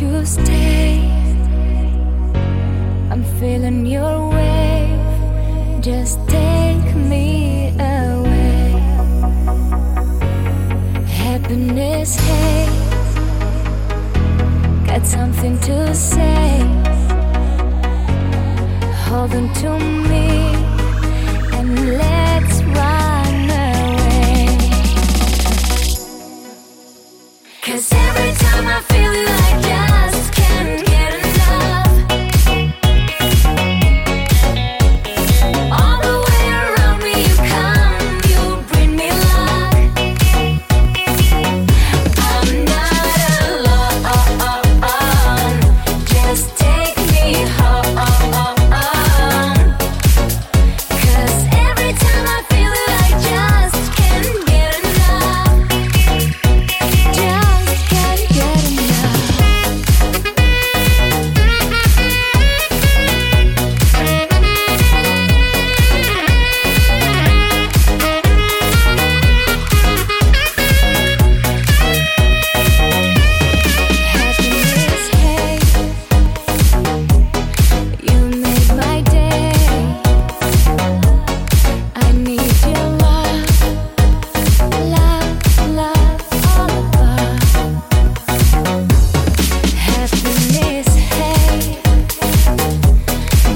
you stay. I'm feeling your wave. Just take me away. Happiness, hey, got something to say. Hold on to me and let's run away. Cause every time I feel you like that.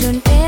don't